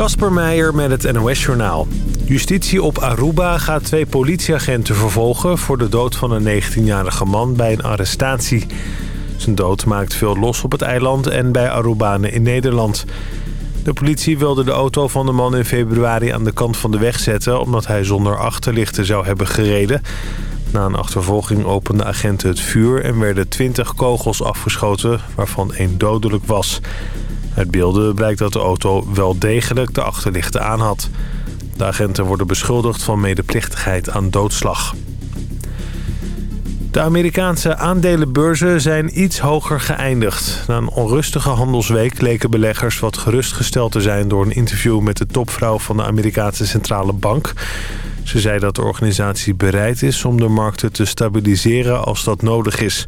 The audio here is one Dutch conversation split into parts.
Kasper Meijer met het NOS-journaal. Justitie op Aruba gaat twee politieagenten vervolgen... voor de dood van een 19-jarige man bij een arrestatie. Zijn dood maakt veel los op het eiland en bij Arubanen in Nederland. De politie wilde de auto van de man in februari aan de kant van de weg zetten... omdat hij zonder achterlichten zou hebben gereden. Na een achtervolging openden agenten het vuur... en werden 20 kogels afgeschoten, waarvan één dodelijk was... Uit beelden blijkt dat de auto wel degelijk de achterlichten aan had. De agenten worden beschuldigd van medeplichtigheid aan doodslag. De Amerikaanse aandelenbeurzen zijn iets hoger geëindigd. Na een onrustige handelsweek leken beleggers wat gerustgesteld te zijn... door een interview met de topvrouw van de Amerikaanse Centrale Bank. Ze zei dat de organisatie bereid is om de markten te stabiliseren als dat nodig is...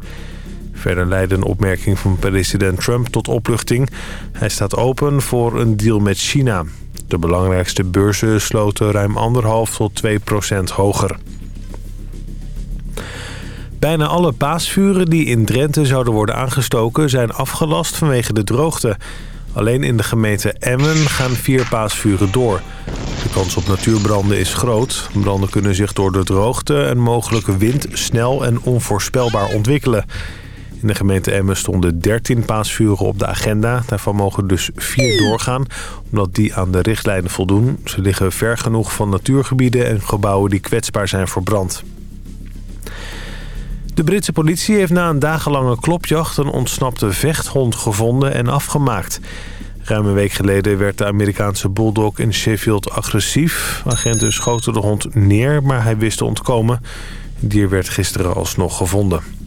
Verder leidde een opmerking van president Trump tot opluchting. Hij staat open voor een deal met China. De belangrijkste beurzen sloten ruim 1,5 tot 2 procent hoger. Bijna alle paasvuren die in Drenthe zouden worden aangestoken... zijn afgelast vanwege de droogte. Alleen in de gemeente Emmen gaan vier paasvuren door. De kans op natuurbranden is groot. Branden kunnen zich door de droogte en mogelijke wind snel en onvoorspelbaar ontwikkelen. In de gemeente Emmen stonden 13 paasvuren op de agenda. Daarvan mogen dus vier doorgaan, omdat die aan de richtlijnen voldoen. Ze liggen ver genoeg van natuurgebieden en gebouwen die kwetsbaar zijn voor brand. De Britse politie heeft na een dagenlange klopjacht een ontsnapte vechthond gevonden en afgemaakt. Ruim een week geleden werd de Amerikaanse bulldog in Sheffield agressief. Agenten schoten de hond neer, maar hij wist te ontkomen. Het dier werd gisteren alsnog gevonden.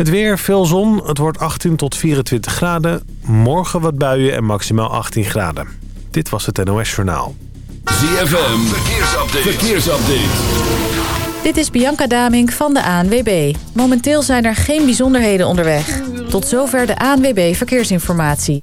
Het weer, veel zon. Het wordt 18 tot 24 graden. Morgen wat buien en maximaal 18 graden. Dit was het NOS Journaal. ZFM, verkeersupdate. verkeersupdate. Dit is Bianca Damink van de ANWB. Momenteel zijn er geen bijzonderheden onderweg. Tot zover de ANWB Verkeersinformatie.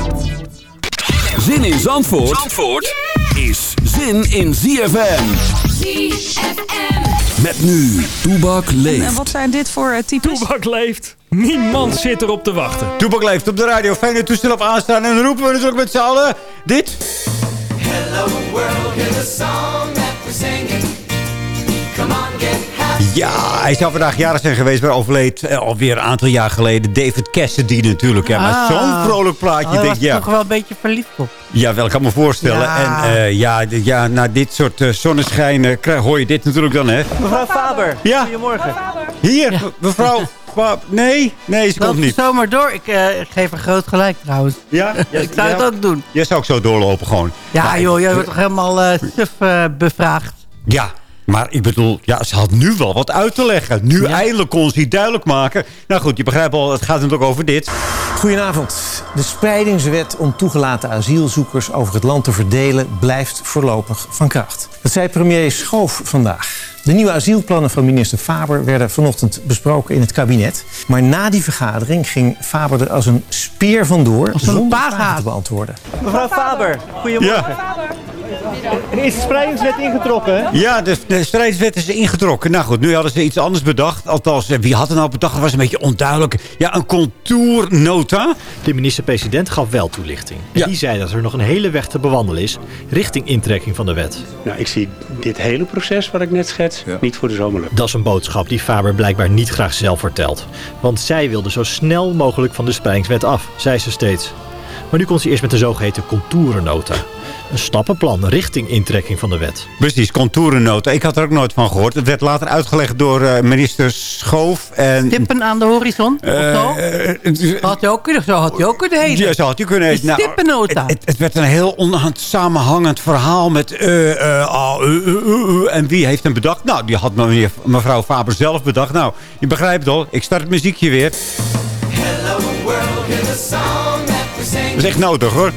Zin in Zandvoort, Zandvoort is zin in ZFM. ZFM. Met nu, Toebak leeft. En wat zijn dit voor uh, types? Toebak leeft. Niemand zit erop te wachten. Toebak leeft op de radio. Fijne toestel op aanstaan. En dan roepen we natuurlijk met z'n allen dit. Hello world, hear the song Ja, hij zou vandaag jarig zijn geweest, maar overleed eh, alweer een aantal jaar geleden. David Cassidy natuurlijk. Ja, maar Ah. zo'n vrolijk plaatje. Oh, denk, was je, ja. toch wel een beetje verliefd op. ja, wel, ik kan me voorstellen. Ja. En eh, ja, ja, na dit soort eh, zonneschijn eh, krijg- hoor je dit natuurlijk dan, hè? Mevrouw Faber, Ja. goedemorgen. Hier, me- mevrouw. Nee, nee, ze Loop komt niet. zomaar door. Ik, eh, ik geef er groot gelijk trouwens. Ja? ik zou het ja. ook doen. Jij zou ook zo doorlopen gewoon. Ja joh, jij wordt toch helemaal eh suf bevraagd. Ja, maar ik bedoel, ja, ze had nu wel wat uit te leggen. Nu eindelijk kon ze het duidelijk maken. Nou goed, je begrijpt al, het gaat natuurlijk over dit. Goedenavond. De spreidingswet om toegelaten asielzoekers over het land te verdelen blijft voorlopig van kracht. Dat zei premier Schoof vandaag. De nieuwe asielplannen van minister Faber werden vanochtend besproken in het kabinet. Maar na die vergadering ging Faber er als een speer vandoor Als een zonder paashaas. vragen te beantwoorden. Mevrouw Faber, goedemorgen. Is de spreidingswet ingetrokken? Ja, de, de strijdswet is ingetrokken. Nou goed, nu hadden ze iets anders bedacht. Althans, eh, wie had het nou bedacht? Dat was een beetje onduidelijk. Ja, een contournota. De minister-president gaf wel toelichting. En Ja. die zei dat er nog een hele weg te bewandelen is richting intrekking van de wet. Nou, ik zie dit hele proces wat ik net schets niet voor de zomer lukken. Dat is een boodschap die Faber blijkbaar niet graag zelf vertelt. Want zij wilde zo snel mogelijk van de spreidingswet af, zei ze steeds. Maar nu komt ze eerst met de zogeheten contourennota. Een stappenplan richting intrekking van de wet. Precies, contournota. Ik had er ook nooit van gehoord. Het werd later uitgelegd door eh, minister Schoof. En, Stippen aan de horizon? of Eh, zo? eh, Had je ook kunnen, zo had je ook kunnen heten. Ja, zo had je kunnen heten. Een stippennota. het, het, werd een heel onsamenhangend verhaal met... eh, eh, ah, en wie heeft hem bedacht? Nou, die had meneer, mevrouw Faber zelf bedacht. Nou, je begrijpt al. Ik start het muziekje weer. Hello world, hear the song that singing. is echt nodig hoor.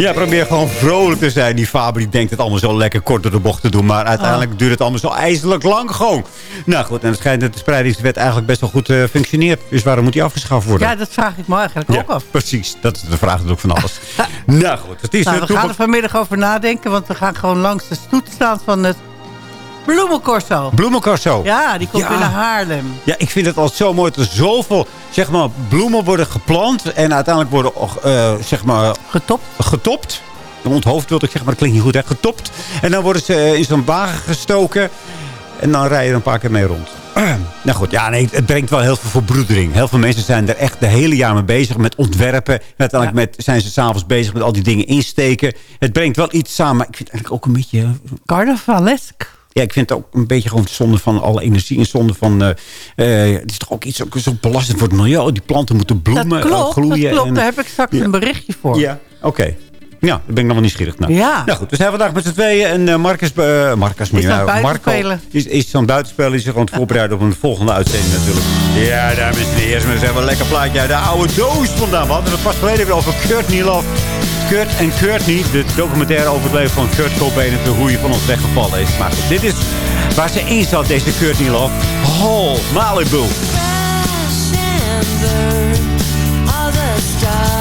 Ja, probeer gewoon vrolijk te zijn. Die Faber die denkt het allemaal zo lekker kort door de bocht te doen. Maar uiteindelijk duurt het allemaal zo ijzerlijk lang gewoon. Nou goed, en het schijnt dat de spreidingswet eigenlijk best wel goed eh, functioneert. Dus waarom moet die afgeschaft worden? Ja, dat vraag ik me eigenlijk ook af. precies. Dat is de vraag natuurlijk van alles. nou goed, het is Nou, we gaan er vanmiddag over nadenken, want we gaan gewoon langs de stoet staan van het Bloemencorso. Bloemencorso. Ja, die komt Ja. weer naar Haarlem. Ja, ik vind het altijd zo mooi dat er zoveel zeg maar, bloemen worden geplant. En uiteindelijk worden eh, zeg maar, getopt. getopt. Onthoofd wilde ik zeggen, maar dat klinkt niet goed. Hè? Getopt. En dan worden ze eh, in zo'n wagen gestoken. En dan rij je er een paar keer mee rond. nou goed, ja, nee, het brengt wel heel veel verbroedering. Heel veel mensen zijn er echt de hele jaar mee bezig met ontwerpen. En uiteindelijk met, zijn ze s'avonds bezig met al die dingen insteken. Het brengt wel iets samen. Maar ik vind het eigenlijk ook een beetje... Carnavalesk. Ja, ik vind het ook een beetje gewoon zonde van alle energie en zonde van... eh, eh, het is toch ook iets ook zo belastend voor het milieu. Die planten moeten bloemen, dat klopt, gloeien. dat klopt. en- Daar heb ik straks Ja. een berichtje voor. Ja, oké. Ja, daar ben ik nog wel nieuwsgierig naar. Ja. Nou goed, we zijn vandaag met z'n tweeën. En eh Marcus, eh Marcus Is aan nou, het Marco buitenspelen. is, is aan het buitenspelen. Die is zich gewoon voorbereid op een volgende uitzending natuurlijk. Ja, dames en heren. Eerst maar eens even een lekker plaatje uit de oude doos vandaan. We hadden het pas geleden weer over Courtney Love. Kurt en Courtney, de documentaire over het leven van Kurt Cobain... en hoe hij van ons weggevallen is. Maar dit is waar ze in zat, deze Courtney Love. Oh, Malibu. Stars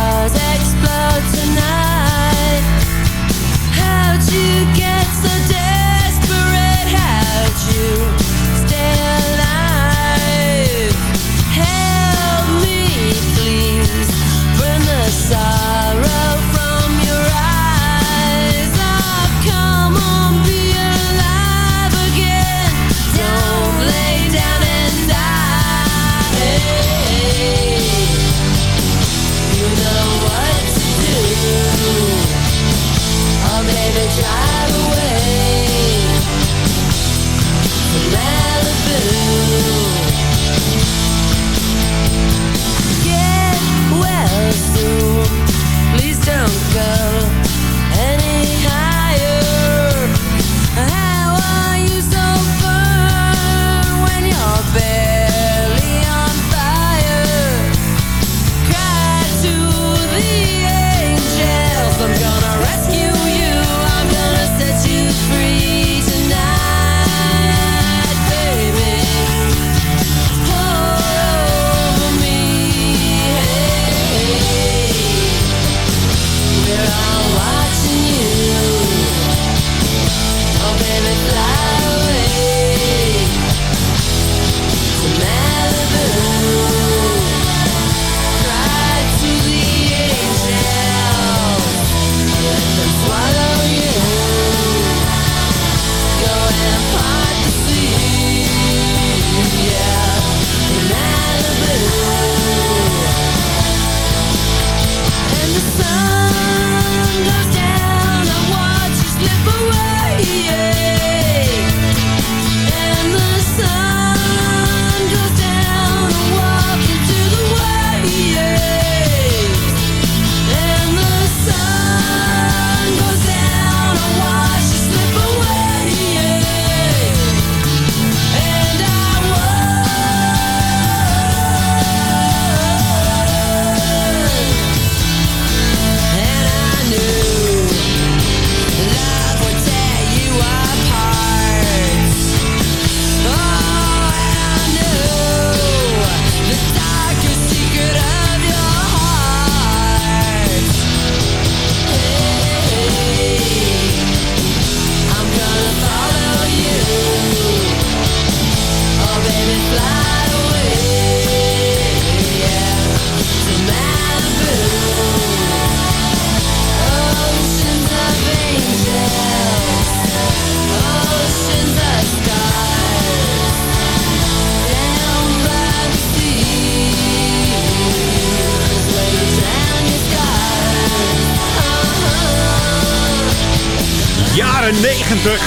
90.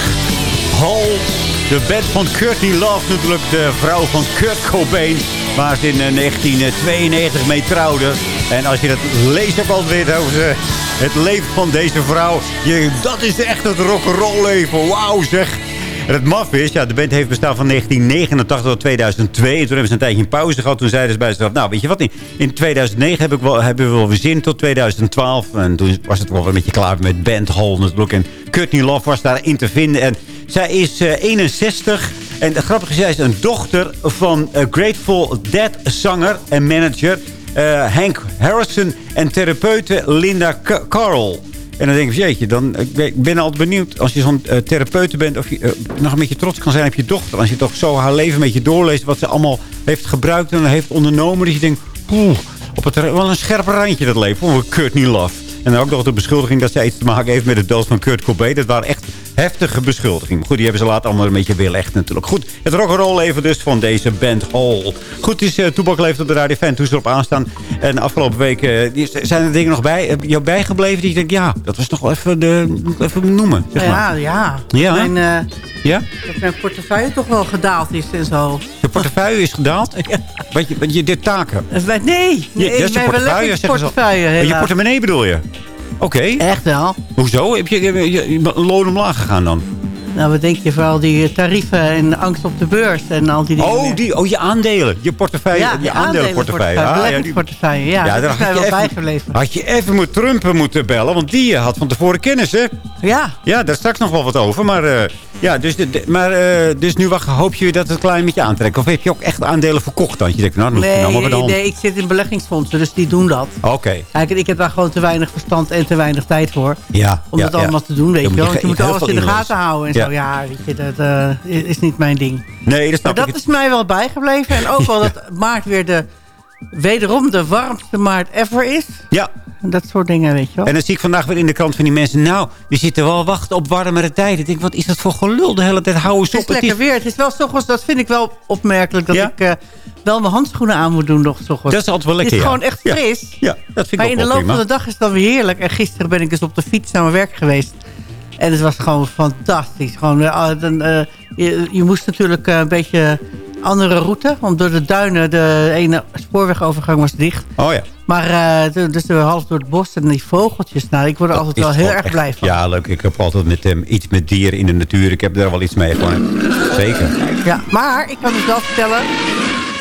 Hal, de band van Courtney Love natuurlijk. De vrouw van Kurt Cobain. Waar ze in eh, 1992 mee trouwde. En als je dat leest ook alweer over het leven van deze vrouw. Je, dat is echt het rock'n'roll leven. Wauw zeg. En het maf is, ja, de band heeft bestaan van 1989 tot 2002. En toen hebben ze een tijdje een pauze gehad. Toen zeiden ze bij zichzelf, nou, weet je wat, in, in 2009 heb ik wel, hebben we wel weer zin tot 2012. En toen was het wel een beetje klaar met Band Hall natuurlijk. En Courtney Love was daarin te vinden. En zij is eh, 61. En het grappige is, zij is een dochter van eh, Grateful Dead zanger en manager... eh, Hank Harrison en therapeute Linda Carl. En dan denk ik, jeetje, dan, ik ben- altijd benieuwd... als je zo'n therapeute bent, of je eh, nog een beetje trots kan zijn op je dochter. Als je toch zo haar leven een beetje doorleest... wat ze allemaal heeft gebruikt en heeft ondernomen. Dat je denkt, poeh, op het, wel een scherp randje dat leven. Voor Courtney Love. En dan ook nog de beschuldiging dat zij iets te maken heeft met de dood van Kurt Cobain. Dat waren echt heftige beschuldigingen. Maar goed, die hebben ze later allemaal een beetje weerlegd natuurlijk. Goed, het rock'n'roll leven dus van deze band Hall. Goed, het is uh, Toebak leeft op de Radio Fan. Toen ze erop aanstaan. En afgelopen week eh, zijn er dingen nog bij, eh, jou bijgebleven die je denkt... Ja, dat was nog wel even, de, even noemen. Zeg maar. Ja, ja. Ja? Mijn, eh, Ja? dat mijn portefeuille toch wel gedaald is en zo. Je portefeuille is gedaald? Wat je, wat je, dit taken? Eh, Nee, Je, nee dat is ik je ben wel portefeuille, portefeuille. Oh, Je portemonnee bedoel je? Oké. Echt wel. Hoezo? Heb je, je, je, je loon omlaag gegaan dan? Nou, wat denk je vooral die tarieven en angst op de beurs en al die dingen. Oh, die, oh, je aandelen. Je portefeuille. ja, je aandelenportefeuille. Ah, ja, die, beleggingsportefeuille. Ja, daar had wel je even- bijgebleven. had je even moet Trump moeten bellen. Want die eh, had van tevoren kennis, hè? Ja. Ja, daar straks nog wel wat over. Maar, eh, ja, dus, de, de- maar eh, dus nu wacht, hoop je dat het klein met je aantrekt? Of heb je ook echt aandelen verkocht dan? Je denkt, nou, dan Nee, de hand. nee, ik zit in beleggingsfondsen, dus die doen dat. Oké. Kijk, ik heb daar gewoon te weinig verstand en te weinig tijd voor. Ja, Om ja, dat allemaal ja. te doen, weet Dan je wel. Want je moet alles in de gaten houden en Ja. zo. Ja, weet je, dat eh, is is niet mijn ding. Nee, dat Maar snap dat ik. is mij wel bijgebleven. En ook wel dat maart weer de, wederom de warmste maart ever is. Ja. En dat soort dingen, weet je wel. En dan zie ik vandaag weer in de krant van die mensen... nou, die zitten wel wachten op warmere tijden. Ik denk, wat is dat voor gelul de hele tijd? Hou eens Het op. is lekker weer. Het is wel s'ochtends, dat vind ik wel opmerkelijk... dat Ja? ik eh, wel mijn handschoenen aan moet doen nog s'ochtends. Dat is altijd wel lekker, Het is ja. gewoon echt fris. Ja, dat vind ik maar ook in de loop prima. van de dag is het dan weer heerlijk. En gisteren ben ik dus op de fiets naar mijn werk geweest. En het was gewoon fantastisch. Gewoon, eh, ah, dan, eh, je, je moest natuurlijk eh, een beetje andere route. Want door de duinen, de ene spoorwegovergang was dicht. Oh ja. Maar de- dus half door het bos en die vogeltjes. Nou, ik word er altijd wel heel erg blij van. Ja, leuk. Ik heb altijd met, hem iets met dieren in de natuur. Ik heb daar wel iets mee. Gewoon. Zeker. Ja, maar ik kan het wel vertellen.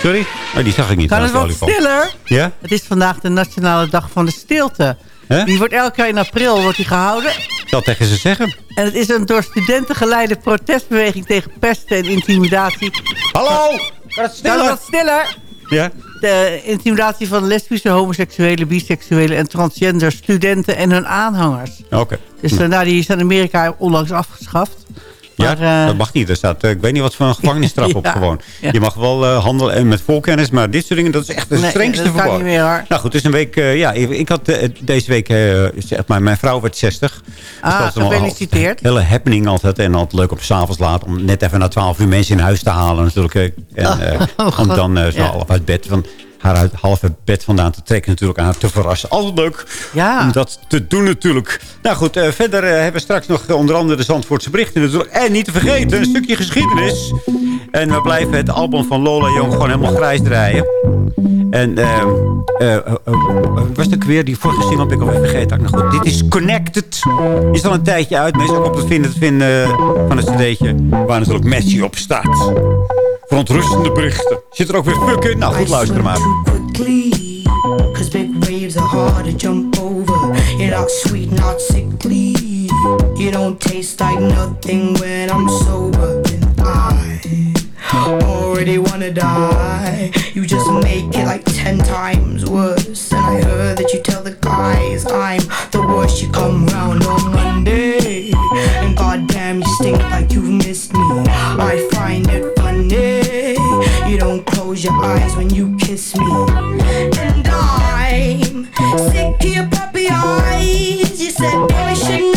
Sorry? Oh, die zag ik niet. Kan het wat stiller? Ja? Het is vandaag de Nationale Dag van de Stilte. Die wordt elk jaar in april wordt die gehouden. Dat tegen ze zeggen. En het is een door studenten geleide protestbeweging tegen pesten en intimidatie. Hallo! Kan het Kan stiller? het? Ja? De intimidatie van lesbische, homoseksuele, biseksuele en transgender studenten en hun aanhangers. Oké. Dus nou, die is in Amerika onlangs afgeschaft. Ja, Maar, eh, dat mag niet. Er staat, eh, ik weet niet wat voor een gevangenisstraf op gewoon. ja. Je mag wel eh, handelen en met voorkennis, maar dit soort dingen, dat is echt de Nee, strengste dat kan niet meer, hoor. Nou goed, dus een week, ja, ik, had deze week, zeg maar, mijn vrouw werd 60. Ah, is wel gefeliciteerd. een Hele happening altijd. En altijd leuk op s'avonds laat om net even na 12 uur mensen in huis te halen natuurlijk. En, Oh, om dan zo Ja. uit bed van haar uit uit bed vandaan te trekken natuurlijk aan haar te verrassen. Altijd leuk Ja. om dat te doen natuurlijk. Nou goed, eh, verder eh, hebben we straks nog eh, onder andere de Zandvoortse berichten natuurlijk. En niet te vergeten, een stukje geschiedenis. En we blijven het album van Lola Jong gewoon helemaal grijs draaien. En eh, eh, was het ook weer die vorige single? Ben ik alweer vergeten. Nou goed, dit is Connected. Is al een tijdje uit. Meestal ook op het vinden, het vinden van het cd'tje. Waar natuurlijk Messi op staat. Verontrustende berichten. Zit er ook weer fucking? Nou goed, luister maar. Cause big waves are hard to jump over. You're not sweet, not sickly. You don't taste like nothing when I'm sober. And I already wanna die. You just make it like ten times worse. And I heard that you tell the guys I'm the worst. You come round on Monday. And goddamn, you stink like you've missed me. I find it funny. You don't close your eyes when you kiss me. And I'm sick of your puppy eyes. You said boys should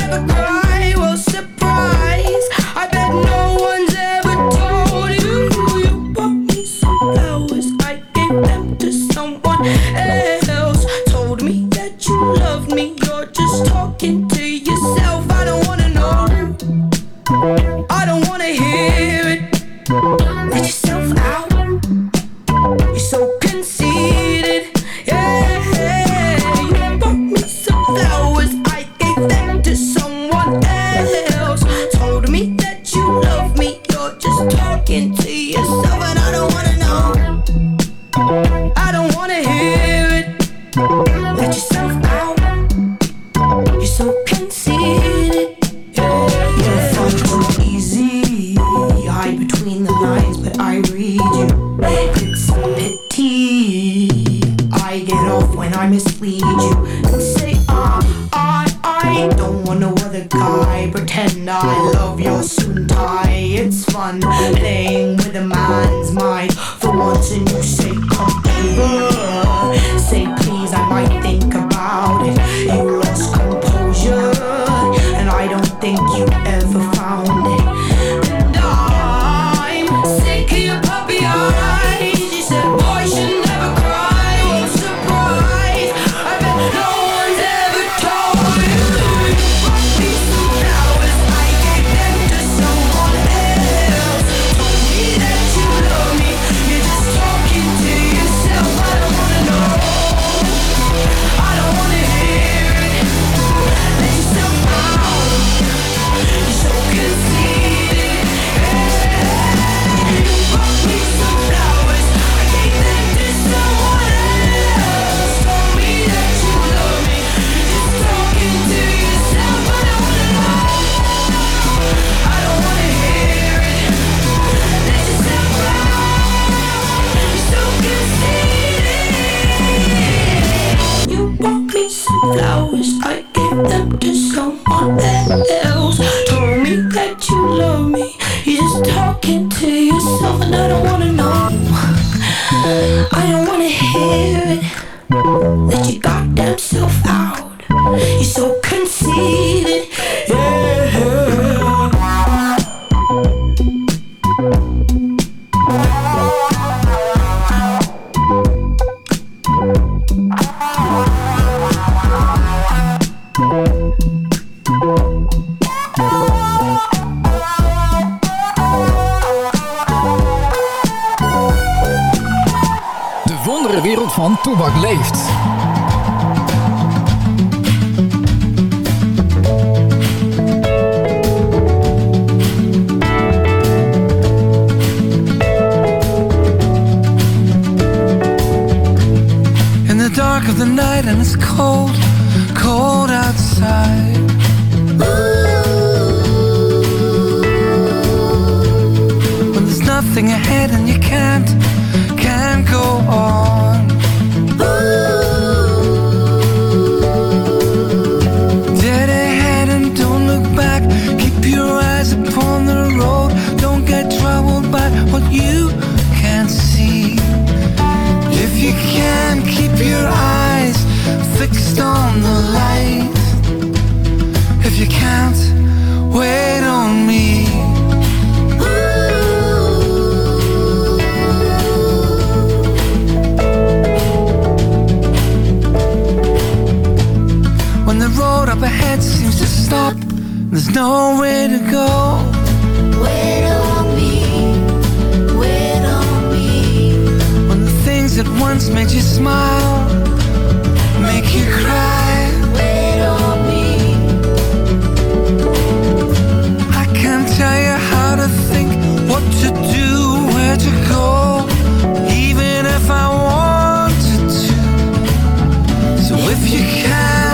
you can,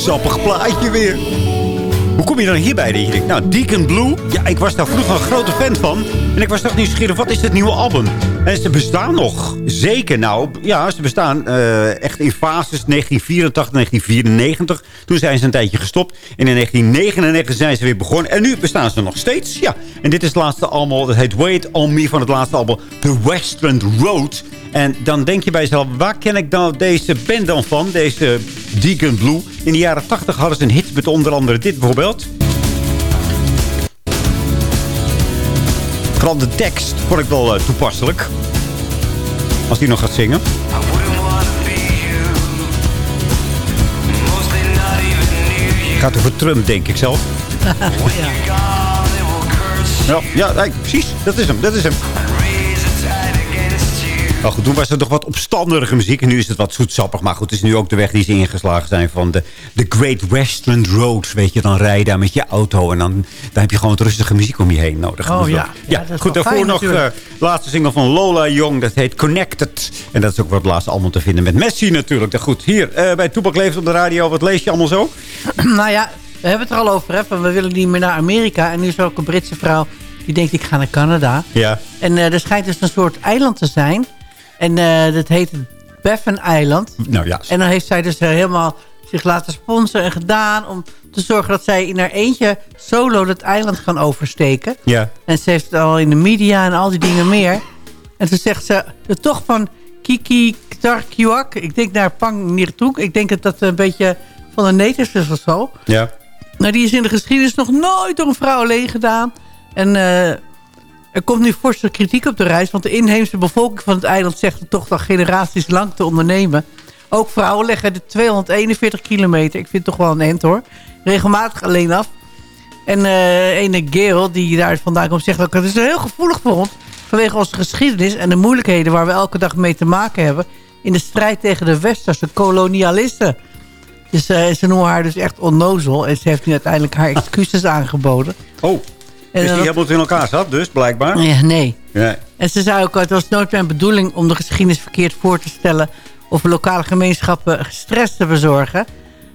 zoetsappig plaatje weer. Hoe kom je dan hierbij? Je denkt, nou, Deacon Blue. Ja, ik was daar vroeger een grote fan van. En ik was toch nieuwsgierig, wat is het nieuwe album? En ze bestaan nog. Zeker, nou. Ja, ze bestaan eh, echt in fases 1984, 1994. Toen zijn ze een tijdje gestopt. En in 1999 zijn ze weer begonnen. En nu bestaan ze nog steeds. Ja. En dit is het laatste album. Dat heet Wait On Me van het laatste album. The Western Road. En dan denk je bij jezelf, waar ken ik nou deze band dan van? Deze Deacon Blue. In de jaren 80 hadden ze een hit met onder andere dit bijvoorbeeld. Vooral de tekst vond ik wel eh, toepasselijk. Als die nog gaat zingen. Gaat over Trump, denk ik zelf. Ja, ja nee, precies. Dat is hem. Dat is hem. Nou goed, toen was het nog wat opstandige muziek. En nu is het wat zoetsappig. Maar goed, het is nu ook de weg die ze ingeslagen zijn van de, de Great Western Road. Weet je, dan rij je daar met je auto. En dan, dan heb je gewoon wat rustige muziek om je heen nodig. Oh Dus ja. dat- Ja, ja. dat is goed, daarvoor fijn nog de natuurlijk. laatste single van Lola Young. Dat heet Connected. En dat is ook wat laatste allemaal te vinden met Messi natuurlijk. Nou Goed, hier eh, bij Toepak Leeft op de radio. Wat lees je allemaal zo? nou ja, we hebben het er al over. Hè, van we willen niet meer naar Amerika. En nu is er ook een Britse vrouw die denkt ik ga naar Canada. Ja. En eh, er schijnt dus een soort eiland te zijn. En eh, dat heet Baffin Eiland. Nou ja. En dan heeft zij dus helemaal zich laten sponsoren en gedaan... om te zorgen dat zij in haar eentje solo dat eiland kan oversteken. Ja. En ze heeft het al in de media en al die dingen meer. En toen zegt ze de tocht van Kiki Ktarkiwak. Ik denk naar Pang Nirtuk. Ik denk dat dat een beetje van de natives is of zo. Ja. Nou, die is in de geschiedenis nog nooit door een vrouw alleen gedaan. En eh, er komt nu forse kritiek op de reis. Want de inheemse bevolking van het eiland zegt het toch al generaties lang te ondernemen. Ook vrouwen leggen de 241 kilometer. Ik vind het toch wel een end hoor. Regelmatig alleen af. En eh ene Gail, die daar vandaan komt, zegt ook... het is heel gevoelig voor ons. Vanwege onze geschiedenis en de moeilijkheden waar we elke dag mee te maken hebben... in de strijd tegen de westerse kolonialisten. Dus eh, ze noemen haar dus echt onnozel. En ze heeft nu uiteindelijk haar excuses aangeboden. Oh, En dus die helemaal in elkaar zat dus, blijkbaar. Ja, nee. Ja. En ze zei ook, het was nooit mijn bedoeling om de geschiedenis verkeerd voor te stellen... of lokale gemeenschappen stress te bezorgen.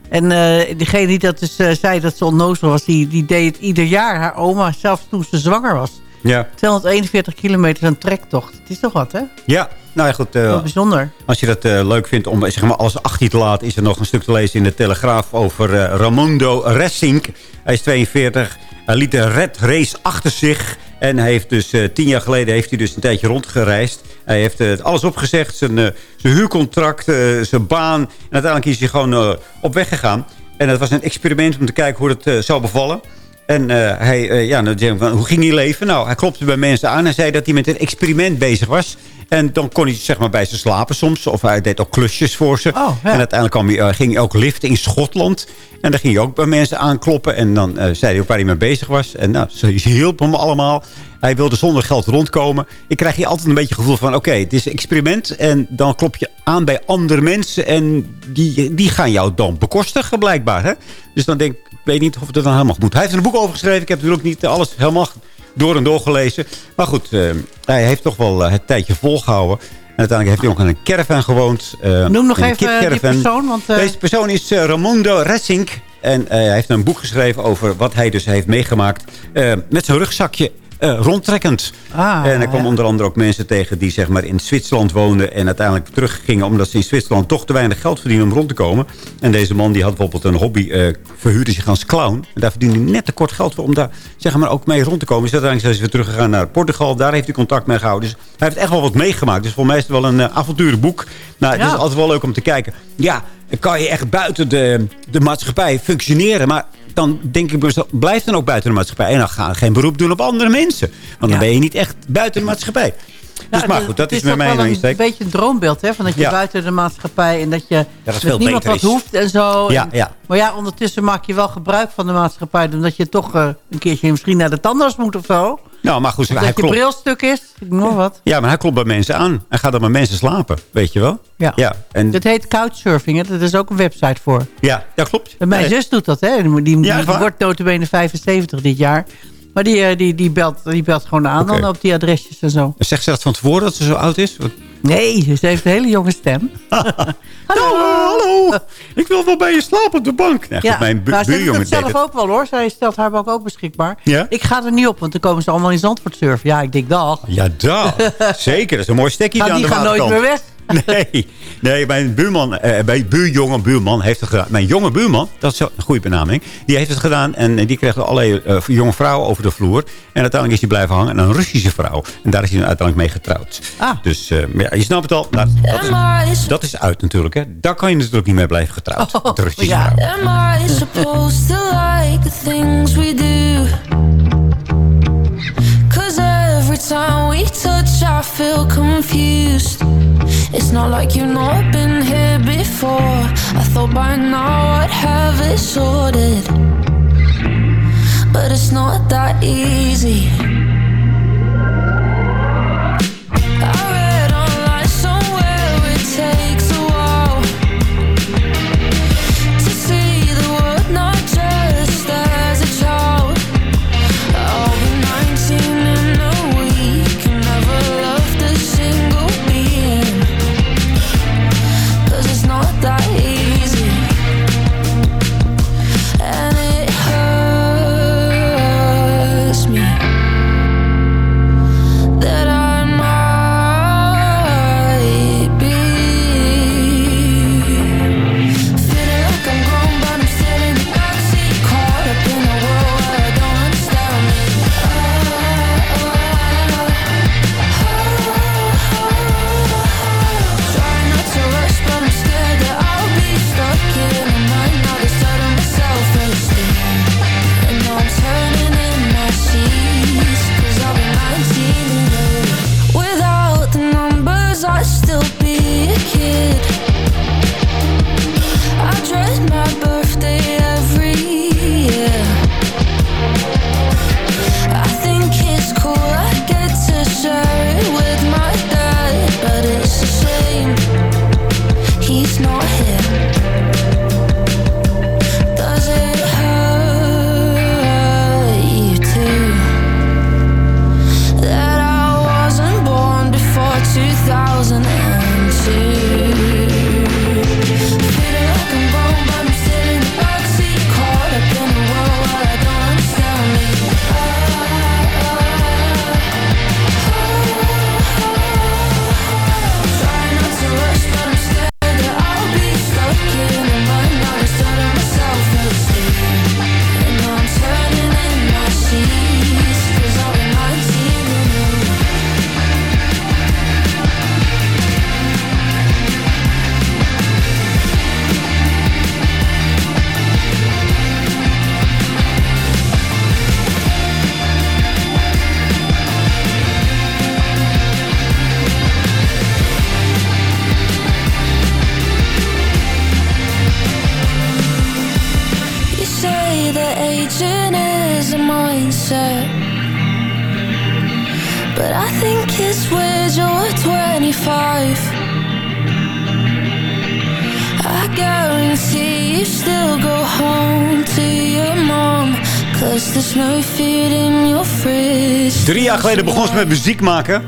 En eh diegene die dat dus eh, zei dat ze onnozel was... Die, die deed het ieder jaar, haar oma, zelfs toen ze zwanger was. Ja. 241 kilometer een trektocht. Het is toch wat, hè? Ja, nou ja, goed. Wel bijzonder. Als je dat leuk vindt om zeg maar, als acht te laat... is er nog een stuk te lezen in de Telegraaf over eh, Ramondo Ressink. Hij is 42. Hij liet de red race achter zich. En hij heeft dus eh, tien jaar geleden heeft hij dus een tijdje rondgereisd. Hij heeft eh, alles opgezegd. Zijn, eh, zijn huurcontract, zijn baan. En uiteindelijk is hij gewoon op weg gegaan. En het was een experiment om te kijken hoe het zou bevallen. En eh, hij, eh, ja, van, hoe ging hij leven? Nou, hij klopte bij mensen aan en zei dat hij met een experiment bezig was. En dan kon hij zeg maar, bij ze slapen soms. Of hij deed ook klusjes voor ze. Oh, En uiteindelijk kwam hij, eh, ging hij ook liften in Schotland. En dan ging hij ook bij mensen aankloppen. En dan zei hij ook waar hij mee bezig was. En nou, ze hielpen hem allemaal. Hij wilde zonder geld rondkomen. Ik krijg hier altijd een beetje het gevoel van... oké, het is een experiment. En dan klop je aan bij andere mensen. En die, die gaan jou dan bekostigen, blijkbaar. Hè? Dus dan denk ik weet niet of het dan helemaal moet. Hij heeft er een boek over geschreven. Ik heb natuurlijk niet alles helemaal door en door gelezen. Maar goed, eh, hij heeft toch wel eh, het tijdje volgehouden. En uiteindelijk heeft hij ook in een caravan gewoond. eh, Noem nog even die persoon. Want, Deze persoon is Ramondo Ressink. En hij heeft een boek geschreven over wat hij dus heeft meegemaakt. met zijn rugzakje eh, rondtrekkend. Ah, en hij kwam ja. onder andere ook mensen tegen die zeg maar, in Zwitserland woonden. En uiteindelijk teruggingen omdat ze in Zwitserland toch te weinig geld verdienen om rond te komen. En deze man die had bijvoorbeeld een hobby. eh verhuurde zich als clown. En daar verdiende hij net te kort geld voor om daar zeg maar, ook mee rond te komen. Dus uiteindelijk zijn ze weer teruggegaan naar Portugal. Daar heeft hij contact mee gehouden. Dus hij heeft echt wel wat meegemaakt. Dus voor mij is het wel een uh, avonturenboek. Nou, het Ja. is altijd wel leuk om te kijken. Ja, kan je echt buiten de, de maatschappij functioneren. Maar dan denk ik, mezelf, blijf dan ook buiten de maatschappij. En dan ga geen beroep doen op andere mensen. Want dan ben je niet echt buiten de maatschappij. Dus Ja, maar het- goed, dat het is met mij een een insteek. beetje een droombeeld, hè? Van dat je Ja. buiten de maatschappij en dat je dat is met niemand wat is. hoeft en zo. Ja, En- ja. Maar ja, ondertussen maak je wel gebruik van de maatschappij. Omdat je toch eh, een keertje misschien naar de tandarts moet of zo. Nou, maar goed, hij dat je klopt. bril stuk is. Maar wat. Ja, maar hij klopt bij mensen aan. Hij gaat dan met mensen slapen, weet je wel? Ja. Ja, en, Dat heet couchsurfing, hè? Dat is ook een website voor. ja, ja klopt. En mijn Nee. zus doet dat, hè? Die, die, Ja, waar? wordt notabene 75 dit jaar. Maar die, eh, die, die, belt, die belt gewoon aan dan op die adresjes en zo. Zegt ze dat van tevoren dat ze zo oud is? Nee, ze heeft een hele jonge stem. hallo, hallo. Ik wil wel bij je slapen op de bank. Nee, goed, mijn maar ze doet het zelf het. ook wel hoor. Zij stelt haar bank ook beschikbaar. Ja? Ik ga er niet op, want dan komen ze allemaal in Zandvoort surfen. Ja, ik denk dag. Ja, dag. Zeker. Dat is een mooi stekje aan die gaan nooit meer weg. Nee, nee mijn buurman, eh, mijn buurjongen buurman heeft het gedaan. Mijn jonge buurman, dat is een goede benaming. Die heeft het gedaan en eh, die kreeg allerlei eh, jonge vrouwen over de vloer. En uiteindelijk is hij blijven hangen aan een Russische vrouw. En daar is hij uiteindelijk mee getrouwd. Ah. Dus eh, ja, je snapt het al. Nou, dat, is, dat is uit natuurlijk. Hè. Daar kan je natuurlijk niet mee blijven getrouwd. met de Russische vrouw. Am I supposed to like the things we do? Time we touch, I feel confused. It's not like you've not been here before. I thought by now I'd have it sorted. But it's not that easy. Jaar geleden begon ze met muziek maken.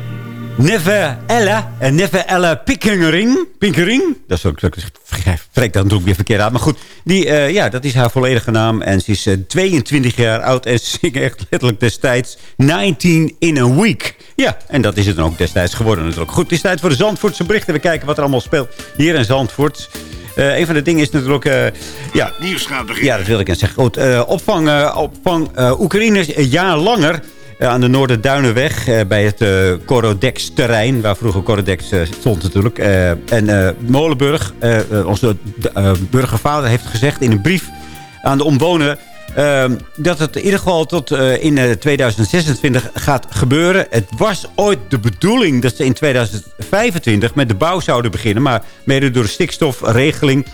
Neve Ella en Neve Ella Pinkering. Pinkering. Dat is ook, ik spreek dat natuurlijk weer verkeerd uit. Maar goed, die, eh, ja, dat is haar volledige naam. En ze is eh, 22 jaar oud en ze zingt echt letterlijk destijds 19 in a week. Ja, en dat is het dan ook destijds geworden natuurlijk. Goed, het is tijd voor de Zandvoortse berichten. We kijken wat er allemaal speelt hier in Zandvoort. Eh, een van de dingen is natuurlijk... eh, ja, Nieuws gaat beginnen. ja, dat wil ik net zeggen. Goed, eh, opvang eh, opvang eh, Oekraïners een jaar langer eh, aan de Noorderduinenweg... eh, bij het eh Corodex-terrein, waar vroeger Corodex eh, stond natuurlijk. Eh, en eh, Molenburg, eh, eh, onze eh, burgervader, heeft gezegd in een brief aan de omwonenden... eh, dat het in ieder geval tot eh, in eh, 2026 gaat gebeuren. Het was ooit de bedoeling dat ze in 2025 met de bouw zouden beginnen. Maar mede door de stikstofregeling,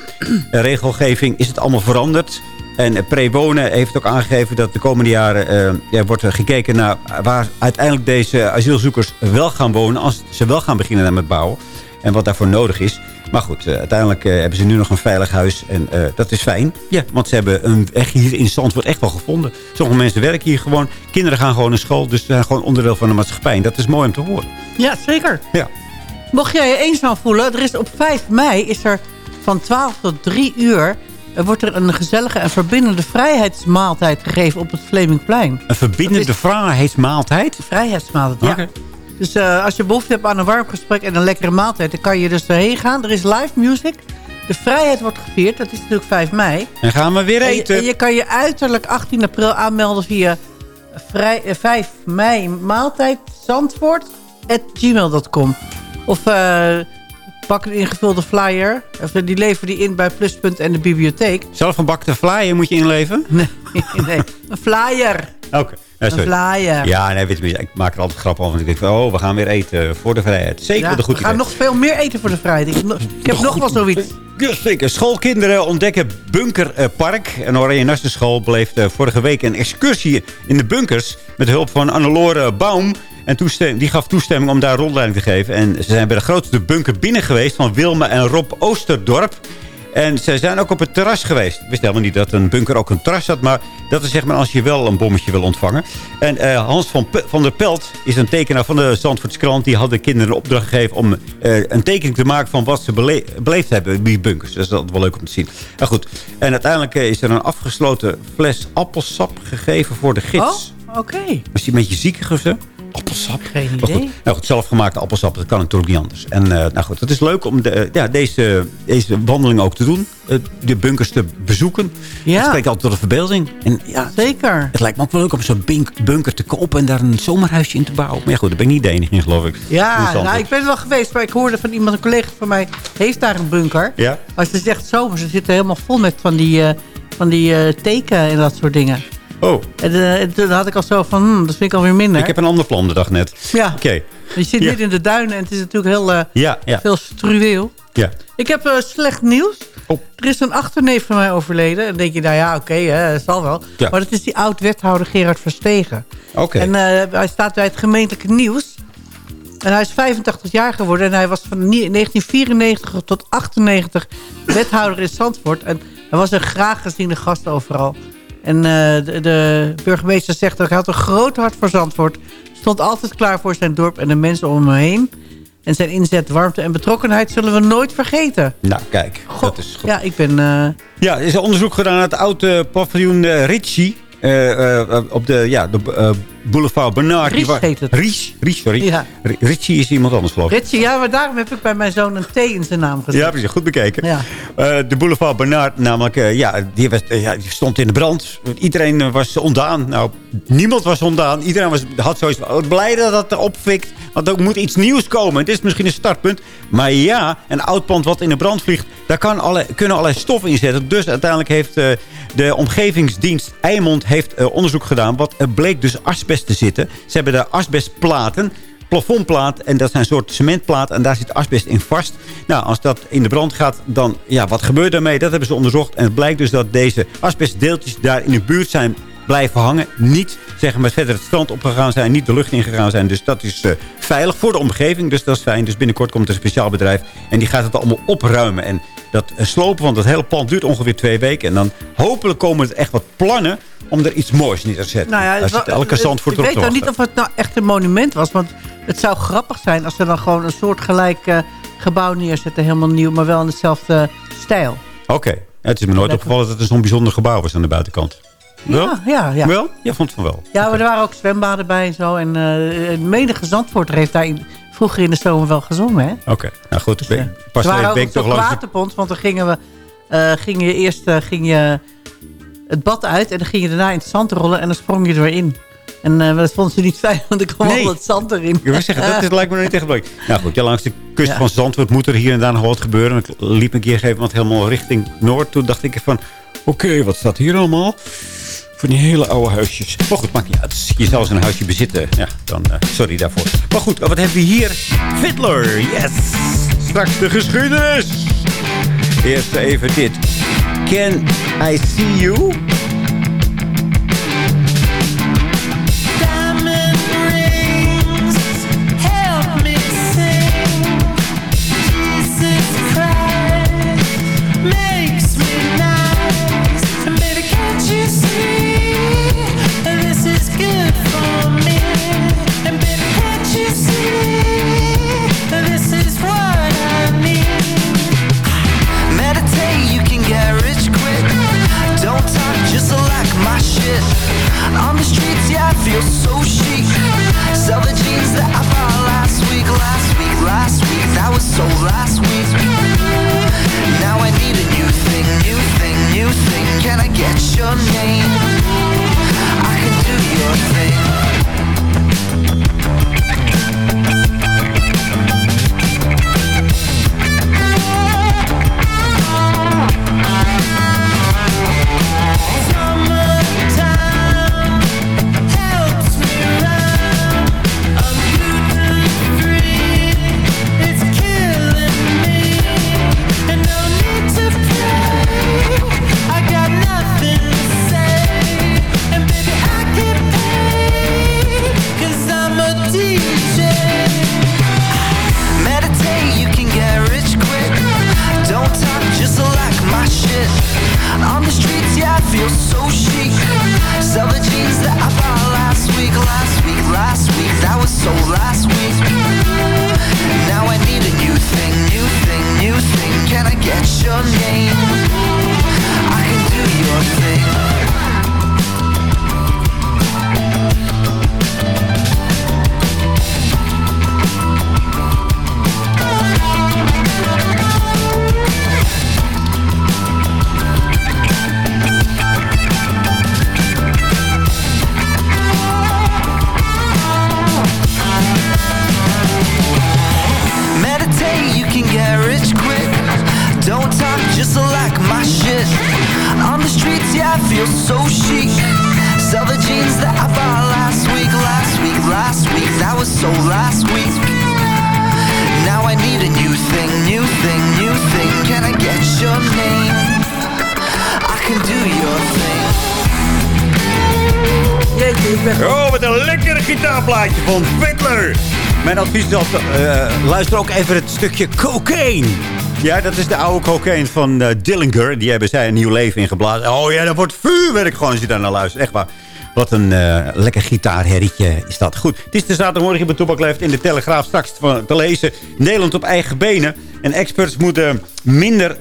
eh, regelgeving, is het allemaal veranderd. En Prewonen heeft ook aangegeven dat de komende jaren eh, ja, wordt gekeken naar waar uiteindelijk deze asielzoekers wel gaan wonen. Als ze wel gaan beginnen met bouwen. En wat daarvoor nodig is. Maar goed, eh, uiteindelijk eh, hebben ze nu nog een veilig huis. En dat is fijn. Ja, want ze hebben een weg hier in Zandvoort echt wel gevonden. Sommige mensen werken hier gewoon. Kinderen gaan gewoon naar school. Dus ze zijn gewoon onderdeel van de maatschappij. En dat is mooi om te horen. Ja, zeker. Ja. Mocht jij je eenzaam voelen, er is op 5 mei is er van 12 tot 3 uur... Er wordt er een gezellige en verbindende vrijheidsmaaltijd gegeven op het Flemingplein. Een verbindende vrijheidsmaaltijd? Vrijheidsmaaltijd, ja. Dus eh, als je behoefte hebt aan een warm gesprek en een lekkere maaltijd... dan kan je dus erheen gaan. Er is live music. De vrijheid wordt gevierd. Dat is natuurlijk 5 mei. En gaan we weer En je, eten. en je kan je uiterlijk 18 april aanmelden via vrij, eh, 5 mei maaltijd Zandvoort gmail.com. Of eh, pak een ingevulde flyer. Of, eh, die lever die in bij Pluspunt en de bibliotheek. Zelf een bakte flyer moet je inleveren? Nee, nee. een flyer. Oké. Sorry. Flyer. Ja, nee, weet je, ik maak er altijd grappen over. Want ik denk van, oh, we gaan weer eten voor de vrijheid. Zeker Ja, een goed we gaan nog veel meer eten voor de vrijheid. Ik, heb nog- ik heb nog wel zoiets. Ja, zeker. Schoolkinderen ontdekken Bunkerpark. Een Oranje Nassenschool beleefde vorige week een excursie in de bunkers... met hulp van Annelore Baum. En die gaf toestemming om daar rondleiding te geven. En ze zijn bij de grootste bunker binnen geweest... van Wilma en Rob Oosterdorp. En ze zijn ook op het terras geweest. Ik wist helemaal niet dat een bunker ook een terras had. Maar dat is zeg maar als je wel een bommetje wil ontvangen. En eh, Hans van, van der Pelt is een tekenaar van de Zandvoorts krant. Die had de kinderen de opdracht gegeven om eh, een tekening te maken... van wat ze bele- beleefd hebben in die bunkers. Dat is altijd wel leuk om te zien. Maar goed. En uiteindelijk eh, is er een afgesloten fles appelsap gegeven voor de gids. Oh, oké. Was hij een beetje ziekig of zo? Appelsap? Geen Maar idee. goed, nou goed, zelfgemaakte appelsap, dat kan natuurlijk niet anders. En eh, nou goed, het is leuk om de, eh, ja, deze, deze wandeling ook te doen. Eh, de bunkers te bezoeken. Ja. Dat spreekt altijd tot de verbeelding. En ja, Zeker. het lijkt me ook wel leuk om zo'n bunk- bunker te kopen en daar een zomerhuisje in te bouwen. Maar ja, goed, daar ben ik niet de enige in, geloof ik. Ja, nou, ik ben er wel geweest, maar ik hoorde van iemand, een collega van mij, heeft daar een bunker. Ja? Maar ze zegt zomer, ze zitten helemaal vol met van die, eh, van die teken en dat soort dingen. Oh, En, eh, en toen had ik al zo van, hmm, dat vind ik alweer minder. ik heb een ander plan de dag net. Ja, Oké, je zit Ja. midden in de duinen en het is natuurlijk heel eh, ja, ja. veel struweel. ja. Ik heb eh, slecht nieuws. Oh. Er is een achterneef van mij overleden. En dan denk je, nou ja, oké, hè, zal wel. Ja. Maar dat is die oud-wethouder Gerard Verstegen. Oké. En hij staat bij het gemeentelijke nieuws. En hij is 85 jaar geworden. En hij was van nie- 1994 tot 98 wethouder in Zandvoort. En hij was een graag geziene gast overal. En eh, de, de burgemeester zegt dat hij had een groot hart voor Zandvoort. Stond altijd klaar voor zijn dorp en de mensen om hem heen. En zijn inzet, warmte en betrokkenheid zullen we nooit vergeten. Nou, kijk, dat is goed. Ja, ik ben... eh, Ja, er is onderzoek gedaan naar het oude paviljoen eh, Ritchie. op de, ja, de boulevard Bernard. Ries heet het. Ries, Ries, sorry. Ja. R- Ritchie is iemand anders, geloof ik. Ritchie, ja, maar daarom heb ik bij mijn zoon een T in zijn naam gezet. Ja, precies. Goed bekeken. Ja. Eh, de boulevard Bernard, namelijk, eh, ja, die, was, eh, ja, die stond in de brand. Iedereen was ondaan. Nou, niemand was ondaan. Iedereen was, had zoiets van, oh, blij dat dat opfikt. Want er moet iets nieuws komen. Het is misschien een startpunt. Maar ja, een oud pand wat in de brand vliegt... daar kan alle, kunnen allerlei stoffen in zitten. Dus uiteindelijk heeft de omgevingsdienst Eimond heeft, onderzoek gedaan. Wat bleek dus asbest te zitten. Ze hebben daar asbestplaten plafondplaat. En dat zijn een soort cementplaat. En daar zit asbest in vast. Nou, als dat in de brand gaat, dan... Ja, wat gebeurt daarmee? Dat hebben ze onderzocht. En het blijkt dus dat deze asbestdeeltjes daar in de buurt zijn blijven hangen. Niet, zeg maar, verder het strand opgegaan zijn. Niet de lucht ingegaan zijn. Dus dat is eh, veilig voor de omgeving. Dus dat is fijn. Dus binnenkort komt er een speciaal bedrijf. En die gaat het allemaal opruimen. En dat eh, slopen van dat hele pand duurt ongeveer twee weken. En dan hopelijk komen er echt wat plannen om er iets moois neer te zetten. Nou ja, Daar zit elke zand voor Ik weet nou niet of het nou echt een monument was. Want het zou grappig zijn als ze dan gewoon een soortgelijk eh, gebouw neerzetten. Helemaal nieuw, maar wel in dezelfde stijl. Oké. Ja, het is me nooit opgevallen dat het zo'n bijzonder gebouw was aan de buitenkant. Wel? Ja, ja, ja. Wel? Ja, vond van wel. Ja, maar er waren ook zwembaden bij en zo. En eh menige Zandvoorter heeft daar in- vroeger in de zomer wel gezongen, hè? Oké, nou goed. ik ben- Pas er waren even ook ben ik toch langs... waterpont, want dan gingen we... eh, ging je eerst eh, ging je het bad uit en dan ging je daarna in het zand rollen en dan sprong je er weer in. En eh, dat vonden ze niet fijn, want er kwam Nee. al het zand erin. Ik wil zeggen, dat is, lijkt me nog niet echt leuk. Nou goed, ja, langs de kust Ja. van Zandvoort moet er hier en daar nog wat gebeuren. Ik liep een keer gegeven moment helemaal richting Noord. Toen dacht ik van, oké, wat staat hier allemaal? Van die hele oude huisjes. Maar goed, maakt niet uit. Als je zelfs een huisje bezitten, ja, dan eh, sorry daarvoor. Maar goed, wat hebben we hier? Fiddler, yes! Straks de geschiedenis. Eerst even dit. Can I see you? Feel so chic. Sell the jeans that I bought last week, last week, last week. That was so last week. Oh, wat een lekkere gitaarplaatje van Fiddler. Mijn advies is altijd, eh, luister ook even het stukje cocaine. Ja, dat is de oude cocaine van eh, Dillinger. Die hebben zij een nieuw leven ingeblazen. Oh ja, dat wordt vuurwerk gewoon als je daar naar luistert. Echt waar. Wat een eh, lekker gitaarherrietje is dat. Goed, het is de zaterdagmorgen bij Toepak Leeft in de Telegraaf straks te lezen. Nederland op eigen benen. En experts moeten minder...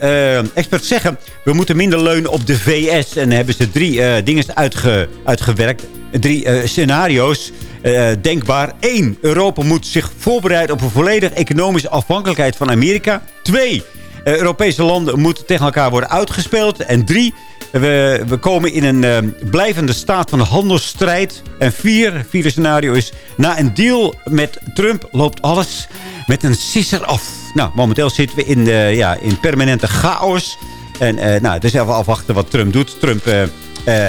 experts zeggen, we moeten minder leunen op de VS. En hebben ze drie dingen uitge, uitgewerkt. Drie eh, scenario's. eh, denkbaar. Eén, Europa moet zich voorbereiden op een volledige economische afhankelijkheid van Amerika. Twee, eh, Europese landen moeten tegen elkaar worden uitgespeeld. En drie, we, we komen in een blijvende staat van handelsstrijd. En vier, vierde scenario is... na een deal met Trump loopt alles met een sisser af. Nou, momenteel zitten we in, eh, ja, in permanente chaos. En eh, nou, het is even afwachten wat Trump doet. Trump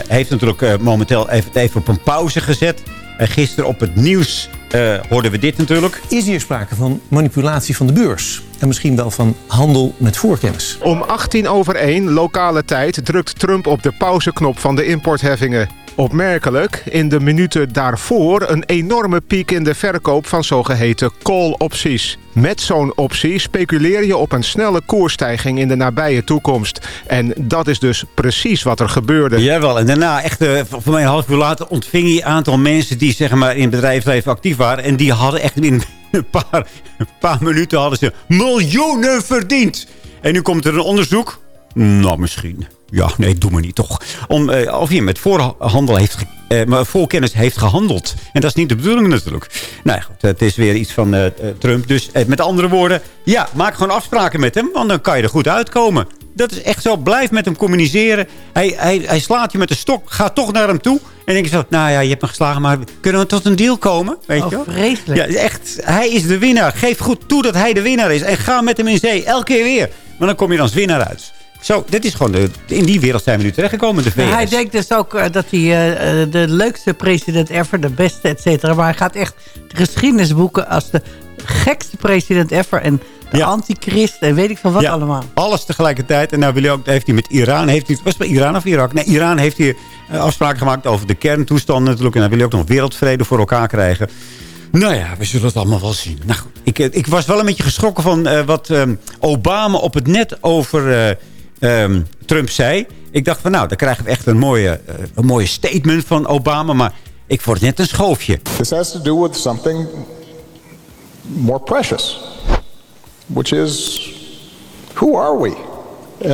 heeft natuurlijk eh, momenteel even, even op een pauze gezet. En gisteren op het nieuws eh, hoorden we dit natuurlijk. Is hier sprake van manipulatie van de beurs? En misschien wel van handel met voorkennis? Om 18 over 1 lokale tijd drukt Trump op de pauzeknop van de importheffingen. Opmerkelijk, in de minuten daarvoor een enorme piek in de verkoop van zogeheten call-opties. Met zo'n optie speculeer je op een snelle koersstijging in de nabije toekomst. En dat is dus precies wat er gebeurde. Jawel, en daarna, echt eh, voor mij een half uur later... ontving je een aantal mensen die zeg maar, in het bedrijfsleven actief waren. En die hadden echt in een paar, een paar minuten hadden ze miljoenen verdiend. En nu komt er een onderzoek. Nou, misschien. Ja, nee, doe maar niet toch. Om, eh, of je met voorhandel heeft, eh, maar voorkennis heeft gehandeld. En dat is niet de bedoeling natuurlijk. Nou ja, goed, het is weer iets van eh, Trump. Dus met andere woorden, ja, maak gewoon afspraken met hem. Want dan kan je er goed uitkomen. Dat is echt zo. Blijf met hem communiceren. Hij, hij, hij slaat je met de stok. Ga toch naar hem toe. En denk je zo, nou ja, je hebt me geslagen, maar kunnen we tot een deal komen? Weet Oh, je vreselijk. Ja, echt. Hij is de winnaar. Geef goed toe dat hij de winnaar is. En ga met hem in zee. Elke keer weer. Maar dan kom je dan als winnaar uit. Zo, dit is gewoon de, in die wereld zijn we nu terechtgekomen, de VS. Hij denkt dus ook eh, dat hij eh, eh, de leukste president ever, de beste, et cetera. Maar hij gaat echt de geschiedenis boeken als de gekste president ever. En de antichrist en weet ik van wat Ja, allemaal. Alles tegelijkertijd. En nou wil ook, heeft hij met Iran... Heeft hij, was het bij Iran of Irak? Nee, Iran heeft hij eh, afspraken gemaakt over de kerntoestanden natuurlijk. En dan wil hij ook nog wereldvrede voor elkaar krijgen. Nou ja, we zullen het allemaal wel zien. Nou, ik, ik was wel een beetje geschrokken van wat ehm, Obama op het net over eh, ehm, Trump zei. Ik dacht van nou, dan krijgen we echt een mooie, eh, een mooie statement van Obama. Maar ik word net een schoofje. This has to do with something more precious, which is who are we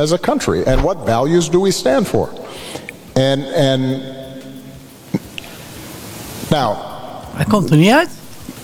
as a country and what values do we stand for? And, and Now, Hij komt er niet uit.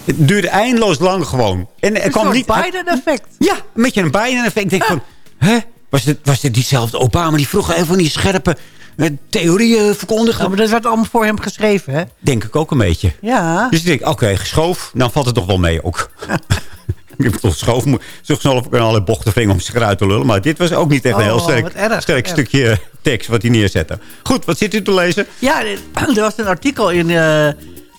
Het duurde eindeloos lang gewoon. En er Een kwam soort niet... Biden-effect. Ja, een beetje een Biden-effect. Ik denk van, hè? Was dit, was dit diezelfde Obama die vroeger even van die scherpe eh, theorieën verkondigde? Ja, maar dat werd allemaal voor hem geschreven, hè? Denk ik ook een beetje. Ja. Dus ik denk, oké, geschoof, dan valt het toch wel mee ook. ik heb toch schoof, zo snel ik allerlei bochten wringen om zich eruit te lullen. Maar dit was ook niet echt een heel Oh, sterk, erg, sterk erg. stukje tekst wat hij neerzette. Goed, wat zit u te lezen? Ja, er was een artikel in, eh,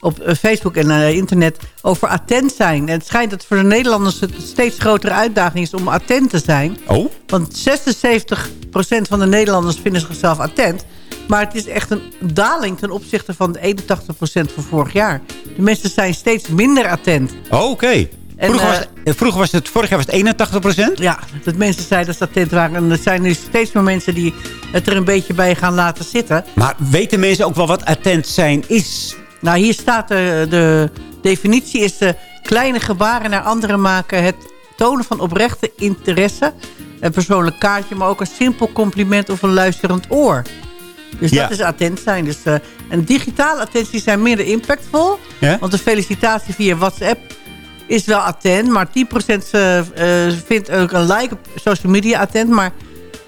op eh, Facebook en eh, internet over attent zijn. En het schijnt dat voor de Nederlanders het een steeds grotere uitdaging is om attent te zijn. Oh? Want 76% van de Nederlanders vinden zichzelf attent. Maar het is echt een daling ten opzichte van de 81% van vorig jaar. De mensen zijn steeds minder attent. Oh, oké. En, Vroeger, was het- eh, vroeger was het, vorig jaar was het 81% Ja, dat mensen zeiden dat ze attent waren. En er zijn nu steeds meer mensen die het er een beetje bij gaan laten zitten. Maar weten mensen ook wel wat attent zijn is? Nou, hier staat de, de definitie is de kleine gebaren naar anderen maken. Het tonen van oprechte interesse. Een persoonlijk kaartje, maar ook een simpel compliment of een luisterend oor. Dus Ja. dat is attent zijn. Dus, eh, en digitale attenties zijn minder impactvol. Ja? Want de felicitatie via WhatsApp is wel attent. Maar 10% eh, eh, vindt ook een like op social media attent. Maar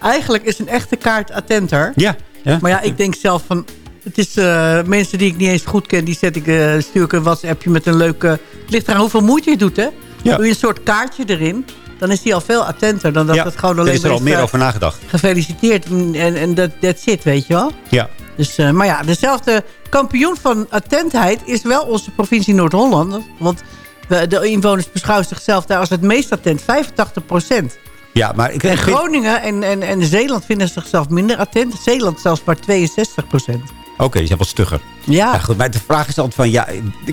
eigenlijk is een echte kaart attenter. Ja. ja. Maar ja, ik denk zelf van... Het is eh, mensen die ik niet eens goed ken, die zet ik, eh, stuur ik een WhatsAppje met een leuke... Het ligt eraan hoeveel moeite je doet, hè? Ja. Doe je een soort kaartje erin, dan is die al veel attenter dan dat ja, het gewoon alleen is er al meer eh, over nagedacht. gefeliciteerd en, en, dat that's it, weet je wel? Ja. Dus, maar ja, dezelfde kampioen van attentheid is wel onze provincie Noord-Holland. Want de inwoners beschouwen zichzelf daar als het meest attent, 85 procent. Ja, maar ik En Groningen en, en, en Zeeland vinden zichzelf minder attent. Zeeland zelfs maar 62 procent. Oké, die zijn wat stugger. Ja. goed, maar de vraag is altijd van... Ja,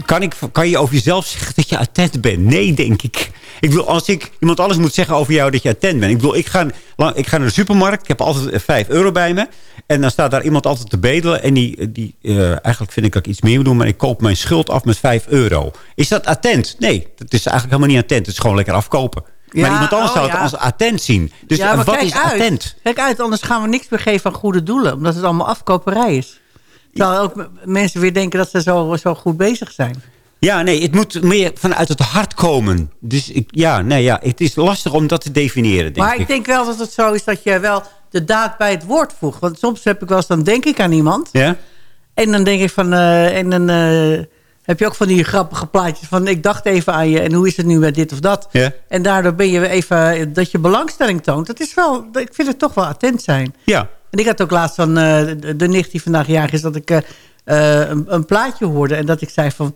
kan, ik, kan je over jezelf zeggen dat je attent bent? Nee, denk ik. Ik bedoel, als ik iemand anders moet zeggen over jou dat je attent bent. Ik bedoel, ik ga, ik ga naar de supermarkt. Ik heb altijd eh, 5 euro bij me. En dan staat daar iemand altijd te bedelen. En die, die eh, eigenlijk vind ik dat ik iets meer moet doen. Maar ik koop mijn schuld af met 5 euro. Is dat attent? Nee, dat is eigenlijk helemaal niet attent. Het is gewoon lekker afkopen. Ja, maar iemand anders oh, zou het ja. als attent zien. Dus ja, wat is uit. attent? Kijk uit, anders gaan we niks meer geven aan goede doelen. Omdat het allemaal afkoperij is. Terwijl ook m- mensen weer denken dat ze zo, zo goed bezig zijn. Ja, nee, het moet meer vanuit het hart komen. Dus ik, ja, nee, ja, het is lastig om dat te definiëren, denk maar ik. ik denk wel dat het zo is dat je wel de daad bij het woord voegt. Want soms heb ik wel eens, dan denk ik aan iemand. Ja? En dan denk ik van... eh, en dan eh, heb je ook van die grappige plaatjes van... ik dacht even aan je en hoe is het nu met dit of dat. Ja. En daardoor ben je even... dat je belangstelling toont. Dat is wel... Ik vind het toch wel attent zijn. Ja. En ik had ook laatst van eh, de, nicht die vandaag jarig is... dat ik eh, eh, een, een plaatje hoorde. En dat ik zei van...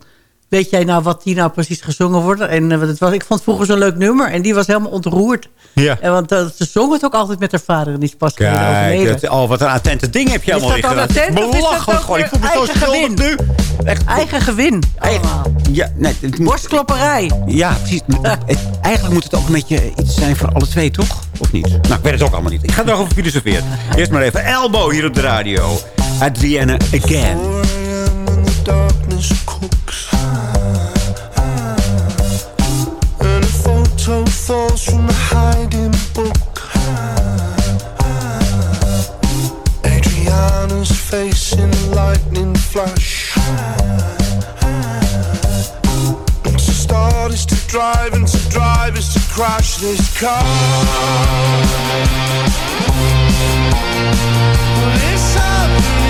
Weet jij nou wat die nou precies gezongen wordt? En wat het was, ik vond het vroeger zo'n leuk nummer. En die was helemaal ontroerd. Ja. En want eh, ze zong het ook altijd met haar vader. En die is pas Kijk, dat, oh, wat een attente ding heb je Is helemaal dat dan weer gedaan. attent of is dat Belachelijk gewoon. Ik voel me zo eigen schuldig nu. Echt. Eigen gewin. allemaal. Ja, nee, het moet- Borstklopperij. ja, precies. Het- eigenlijk moet het ook een beetje iets zijn voor alle twee, toch? Of niet? Nou, ik weet het ook allemaal niet. Ik ga erover filosoferen. Eerst maar even Elbow hier op de radio. Adriana Again. Falls from a hiding book Adriana's face in a lightning flash. And to start is to drive and to drive is to crash this car. But it's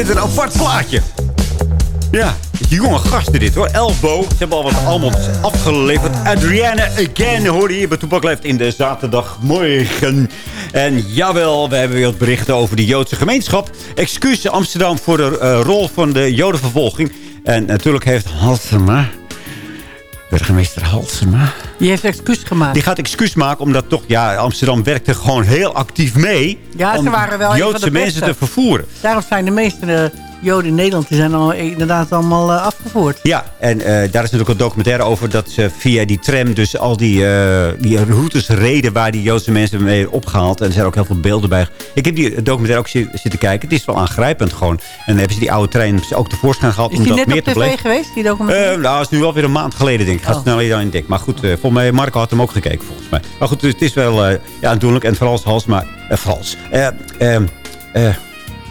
Het een apart plaatje. Ja, jonge gasten dit hoor. Elbow. Ze hebben al wat allemaal afgeleverd. Adriana Again hoorde hier bij Toepak Leeft in de zaterdagmorgen. En jawel, we hebben weer wat berichten over de Joodse gemeenschap. Excuus Amsterdam voor de eh, rol van de Jodenvervolging. En natuurlijk heeft Halsema, burgemeester Halsema... Die heeft excuus gemaakt. Die gaat excuus maken, omdat toch, ja, Amsterdam werkte gewoon heel actief mee. Ja, ze waren wel Joodse de mensen beste. te vervoeren. Daarom zijn de meeste eh, Joden in Nederland die zijn al, inderdaad allemaal eh, afgevoerd. Ja, en eh, daar is natuurlijk een documentaire over dat ze via die tram dus al die, eh, die routes reden waar die Joodse mensen mee opgehaald. En er zijn ook heel veel beelden bij. Ik heb die documentaire ook zi- zitten kijken. Het is wel aangrijpend gewoon. En dan hebben ze die oude trein ook tevoorschijn gehaald. Is om die dat net meer op tv geweest, die documentaire? Nou, dat is nu wel weer een maand geleden, denk ik. Ik ga Oh. sneller dan in denk. Maar goed, volgens mij, Marco had hem ook gekeken, volgens mij. Maar goed, dus het is wel ja, aandoenlijk. En vooral als Halsma... eh. Eh, eh, eh,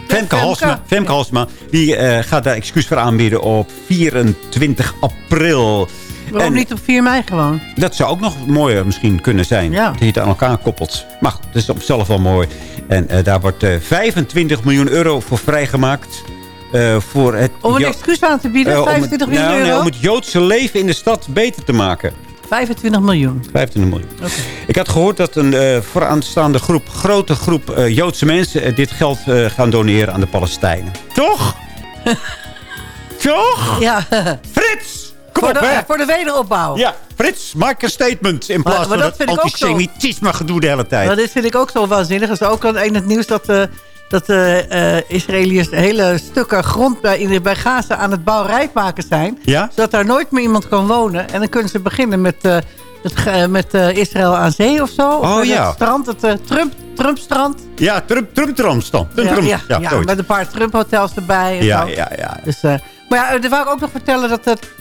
Femke Halsma, Femke Halsma, die eh, gaat daar excuus voor aanbieden op 24 april. Waarom En niet op 4 mei gewoon? Dat zou ook nog mooier misschien kunnen zijn. Ja. Dat je het aan elkaar koppelt. Maar goed, dat is op zichzelf wel mooi. En eh, daar wordt eh, 25 miljoen euro voor vrijgemaakt. eh, voor het, Om een excuus aan te bieden, eh, om het- 25 miljoen nou, nee, euro? om het Joodse leven in de stad beter te maken. 25 miljoen. 25 miljoen. Ik had gehoord dat een eh, vooraanstaande groep, grote groep eh, Joodse mensen... eh, dit geld eh, gaan doneren aan de Palestijnen. Toch? Toch? Ja. Frits! Kom voor, op, de, hè? voor de wederopbouw. Ja, Frits, maak een statement in plaats maar van dat antisemitisme gedoe de hele tijd. Maar dit vind ik ook zo waanzinnig. Dat is ook al in het nieuws dat, eh dat de eh, Israëliërs hele stukken grond bij, in, bij Gaza aan het bouwrijp maken zijn. Ja? Zodat daar nooit meer iemand kan wonen. En dan kunnen ze beginnen met, eh, met eh, Israël aan zee of zo. Oh, of ja. Het strand, het eh, Trump, Trump-strand. Ja, Trump, Trump, Trump, stand. Trump, ja, Trump. ja, ja, met een paar Trump-hotels erbij. En Ja, zo. ja, ja. Dus, eh, maar ja, dan wou ik ook nog vertellen dat het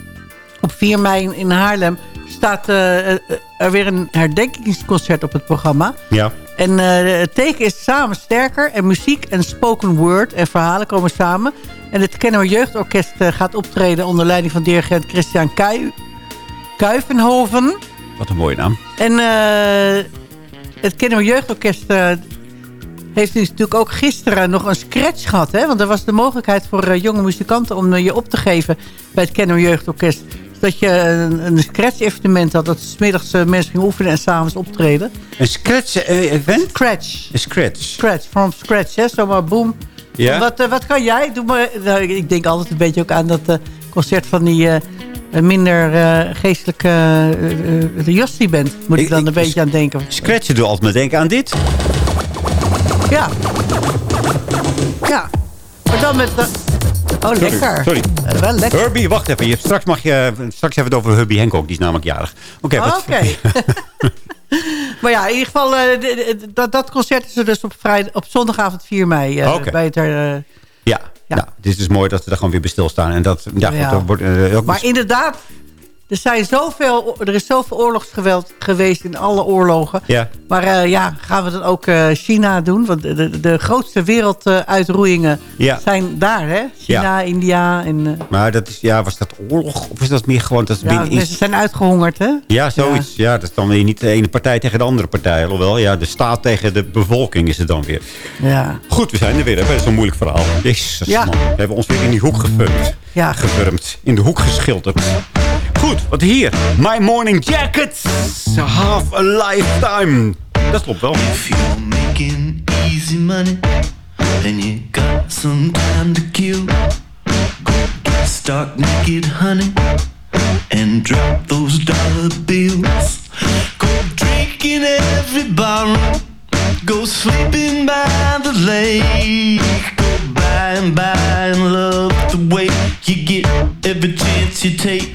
op 4 mei in Haarlem staat eh, eh, er weer een herdenkingsconcert op het programma. Ja. En eh, het teken is samen sterker. En muziek en spoken word en verhalen komen samen. En het Kennemer Jeugdorkest eh, gaat optreden onder leiding van dirigent Christian Kuij Kuivenhoven. Wat een mooie naam. En eh, het Kennemer Jeugdorkest eh, heeft dus natuurlijk ook gisteren nog een scratch gehad. Hè? Want er was de mogelijkheid voor eh, jonge muzikanten om eh, je op te geven bij het Kennemer Jeugdorkest. Dat je een, een scratch-evenement had. Dat 's middags eh, mensen gingen oefenen en s'avonds optreden. Een scratch-event? Scratch. Een scratch. Scratch, from scratch, hè? Zomaar boom. Ja? Wat, eh, wat kan jij? Doe maar, nou, ik- denk altijd een beetje ook aan dat eh, concert van die eh, minder eh, geestelijke uh, uh, bent. Moet ik, dan een beetje aan denken. Scratchen doe altijd maar denken aan dit. Ja. Ja. Maar dan met... de- Oh, lekker. Sorry. Eh, wel lekker. Herbie, wacht even. Je, straks mag je straks even het over Herbie Hancock. Die is namelijk jarig. Oké, Oké. maar ja, in ieder geval, eh, dat, dat concert is er dus op, vrijdag, op zondagavond 4 mei. eh, Oké. bij het, eh, Ja, Nou, het is dus mooi dat ze daar gewoon weer bij stilstaan. En dat, ja, Ja. goed, dat wordt, eh, ook maar inderdaad, er, zijn zoveel, er is zoveel oorlogsgeweld geweest in alle oorlogen. Ja. Maar eh, ja, gaan we dan ook eh, China doen? Want de, de, grootste werelduitroeiingen Ja. zijn daar, hè? China, India en... eh, Maar dat is, ja, was dat oorlog? Of is dat meer gewoon... Dat is ja, mensen zijn uitgehongerd, hè? Ja, zoiets. Ja. dat is dan weer niet de ene partij tegen de andere partij. Alhoewel, ja, de staat tegen de bevolking is het dan weer. Ja. Goed, we zijn er weer. hè, bij zo'n moeilijk verhaal. Jezus, Ja. man. We hebben ons weer in die hoek gefurmd. Ja. Gefurmd. In de hoek geschilderd. Goed, wat hier. My Morning Jacket. Half a lifetime. Dat klopt wel. making easy money and you got some time to kill. Go get stark naked, honey, and drop those dollar bills. Go drinking every barroom. Go sleeping by the lake. Go by and by and love the way you get every chance you take.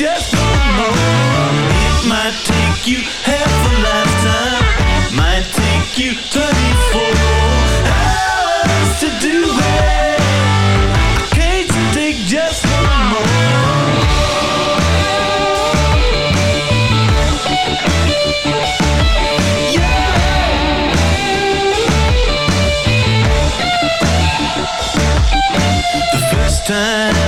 Just one more. It might take you half a lifetime, might take you 24 hours to do it. Can't take just one The first time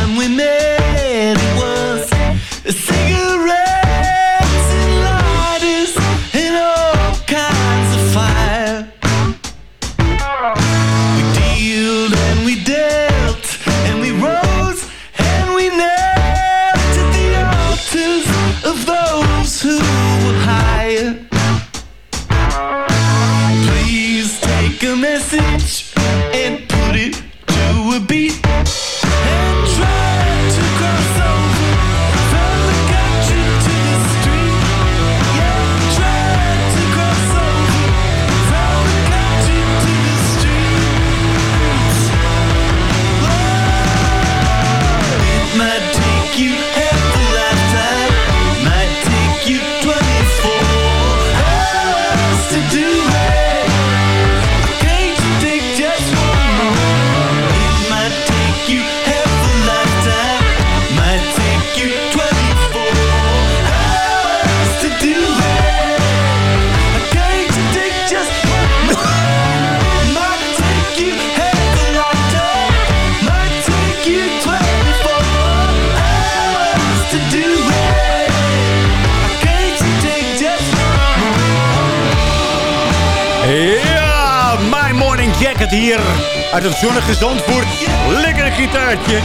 zonnige Zandvoort. Lekker een gitaartje.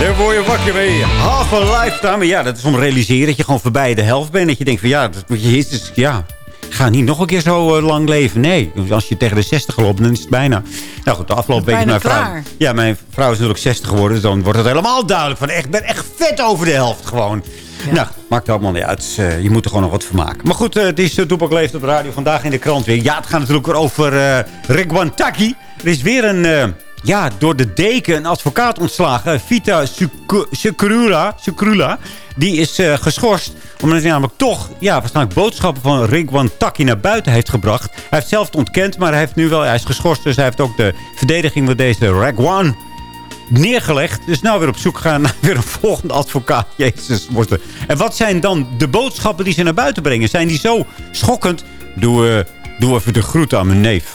Daar word je wakker mee. Half a lifetime. Ja, dat is om te realiseren dat je gewoon voorbij de helft bent. Dat je denkt van ja, dat moet je dus, ja, ga niet nog een keer zo eh, lang leven. Nee, als je tegen de 60 loopt, dan is het bijna... Nou goed, de afgelopen week mijn vrouw... klaar. Ja, mijn vrouw is natuurlijk 60 geworden. Dus dan wordt het helemaal duidelijk van... echt, Ik ben echt vet over de helft gewoon. Nou, maakt allemaal niet uit. Eh, je moet er gewoon nog wat van maken. Maar goed, eh, het is Toepak Leeft op de radio. Vandaag in de krant weer. Ja, het gaat natuurlijk weer over Rick Wantaki. Er is weer een... Ja, door de deken een advocaat ontslagen. Vita Sukrula. Sukrula die is uh, geschorst. Omdat hij namelijk toch ja, waarschijnlijk boodschappen van Rick Wantaki naar buiten heeft gebracht. Hij heeft zelf het ontkend, maar hij, heeft nu wel, hij is geschorst. Dus hij heeft ook de verdediging van deze Ragwan neergelegd. Dus nou weer op zoek gaan naar weer een volgende advocaat. Jezus, worsten. En wat zijn dan de boodschappen die ze naar buiten brengen? Zijn die zo schokkend? Doe, uh, doe even de groeten aan mijn neef.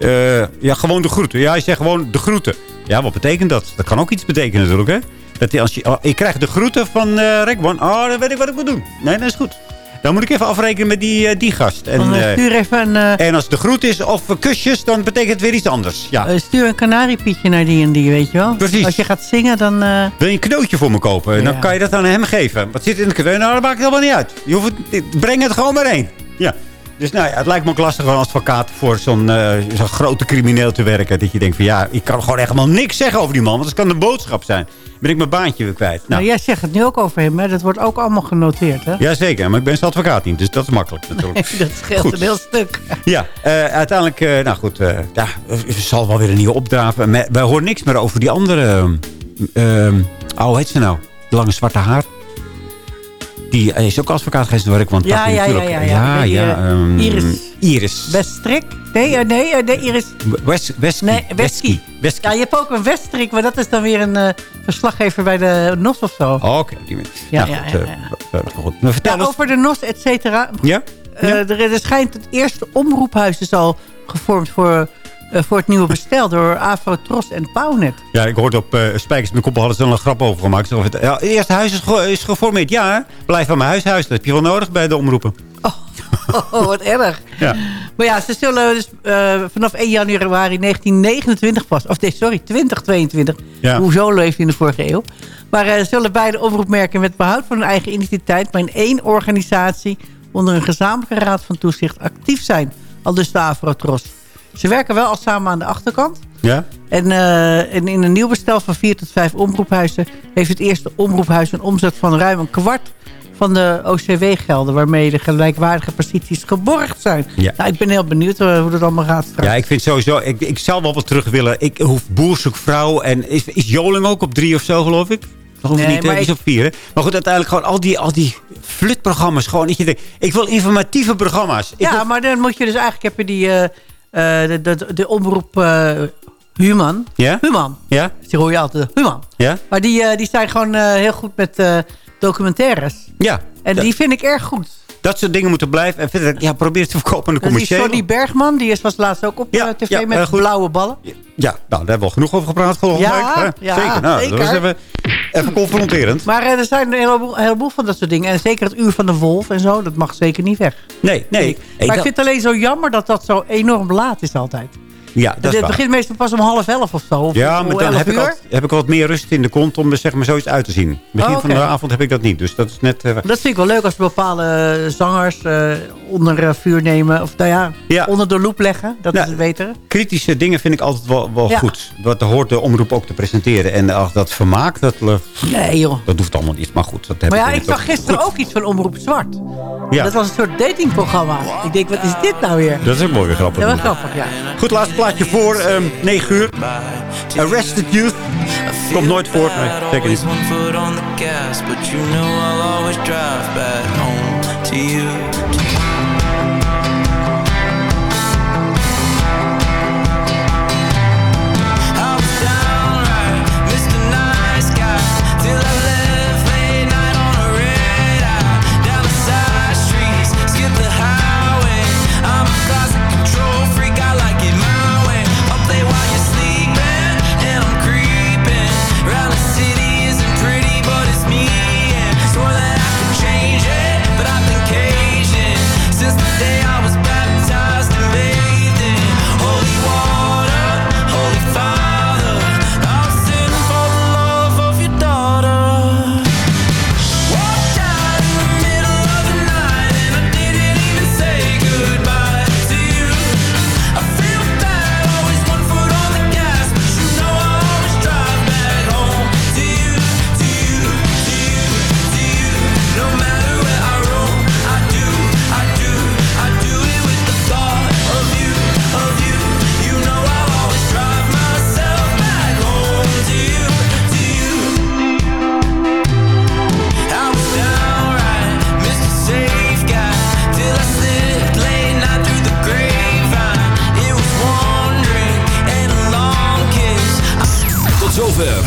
Uh, ja, gewoon de groeten. Ja, hij zegt gewoon de groeten. Ja, wat betekent dat? Dat kan ook iets betekenen natuurlijk, hè? Dat als je, oh, ik krijg de groeten van uh, Rickman. Oh, dan weet ik wat ik moet doen. Nee, dat is goed. Dan moet ik even afrekenen met die, uh, die gast. En, uh, stuur even een, en als de groet is of kusjes, dan betekent het weer iets anders. Ja. stuur een kanariepietje naar die en die, weet je wel. Precies. Als je gaat zingen, dan... Wil je een knootje voor me kopen? Ja. Dan kan je dat aan hem geven. Wat zit in de knootje? Nou, dat maakt helemaal niet uit. Je hoeft het, breng het gewoon maar heen. Ja. Dus nou ja, het lijkt me ook lastig als advocaat voor zo'n uh, zo grote crimineel te werken. Dat je denkt van ja, ik kan gewoon echt helemaal niks zeggen over die man. Want dat kan de boodschap zijn. ben ik mijn baantje weer kwijt. Nou, Nou, jij zegt het nu ook over hem, hè? Dat wordt ook allemaal genoteerd, hè? Jazeker, maar ik ben zijn advocaat niet, dus dat is makkelijk natuurlijk. dat scheelt Goed. een heel stuk. Ja, eh, uiteindelijk, eh, nou goed, ja, er zal wel weer een nieuwe opdraven. Wij horen niks meer over die andere, oh, hoe heet ze nou? De lange zwarte haar. Die is ook advocaat geweest waar ik want Ja, ja, ja, ja, ja. ja, eh, ehm, Iris. Iris. Westrik? Nee, eh, nee, eh, nee, Iris. West, Westky. Nee. Westky. Ja, je hebt ook een Westrik, maar dat is dan weer een verslaggever bij de NOS of zo. Oké, die mensen. Ja, nou, ja, goed, ja, goed. Maar vertel eens. over de NOS, et cetera. Ja? Er, er schijnt het eerste omroephuis is al gevormd voor, voor het nieuwe bestel door Afro-Tros en Pownet. Ja, ik hoorde op uh, Spijkers met Koppel hadden ze er een grap over gemaakt. Ze Ja, het eerste huis is, ge is geformeerd. Ja, blijf van mijn huis huis. Dat heb je wel nodig bij de omroepen. Oh, wat erg. Ja. Maar ja, ze zullen dus eh, vanaf 1 januari 1929 pas... Of nee, sorry, 2022. Ja. Hoezo leeft in de vorige eeuw. Maar eh, zullen beide omroepmerken met behoud van hun eigen identiteit... maar in één organisatie onder een gezamenlijke raad van toezicht actief zijn. Al dus de Afro-Tros. Ze werken wel al samen aan de achterkant. Ja? En, eh, en in een nieuw bestel van vier tot vijf omroephuizen... heeft het eerste omroephuis een omzet van ruim een kwart van de OCW-gelden... waarmee de gelijkwaardige posities geborgd zijn. Ja. Nou, ik ben heel benieuwd eh, hoe dat allemaal gaat straks. Ja, ik vind sowieso... Ik, ik zou wel wat terug willen. Ik hoef boer zoekt vrouw. En is, is Joling ook op drie of zo, geloof ik? Geloof Nee, ik niet, maar die is ik- op vier. hè? Maar goed, uiteindelijk gewoon al die, al die flutprogramma's. Gewoon, dat je denkt, ik wil informatieve programma's. Ik ja, wil- maar dan moet je dus eigenlijk... heb je die, eh, eh, de, de, de omroep eh, Human. Ja? Human. Ja? Die hoor je altijd. Human. Ja? Maar die, eh, die zijn gewoon eh, heel goed met eh, documentaires. Ja. En Ja. die vind ik erg goed. Dat soort dingen moeten blijven. En verder, ja, probeer het te verkopen aan de commerciële. Sonny Bergman, die is was laatst ook op eh, tv ja, met eh, blauwe ballen. Ja, nou, daar hebben we al genoeg over gepraat. Ja, week, hè? ja, zeker. Nou, zeker. Dat was even, even confronterend. Maar eh, er zijn een heleboel, een heleboel van dat soort dingen. En zeker het uur van de wolf en zo, dat mag zeker niet weg. Nee, nee. Ik. Maar ik vind het alleen zo jammer dat dat zo enorm laat is altijd. Ja, dat het begint meestal pas om half elf of zo. Of Ja, maar dan heb ik, al, heb ik wat meer rust in de kont om er zeg maar zoiets uit te zien. Begin Oh, van de avond heb ik dat niet. Dus dat is net... eh, Dat vind ik wel leuk als bepaalde zangers eh, onder eh, vuur nemen. Of nou ja, Ja. onder de loep leggen. Dat Nou, is het betere. kritische dingen vind ik altijd wel, wel Ja. goed. Wat hoort de omroep ook te presenteren. En ach, dat vermaak, dat, Nee joh. dat hoeft allemaal niet. Maar goed, dat heb Maar ja, ik ik zag gisteren ook iets van Omroep Zwart. Ja. Dat was een soort datingprogramma. Ik denk, wat is dit nou weer? Dat is ook mooi weer grappig. Ja, wel grappig, ja. Goed, laatste plaatje voor ehm 9 uur. Arrested Youth. Komt nooit voor. Nee, zeker niet. But you know I'll always drive back home to you.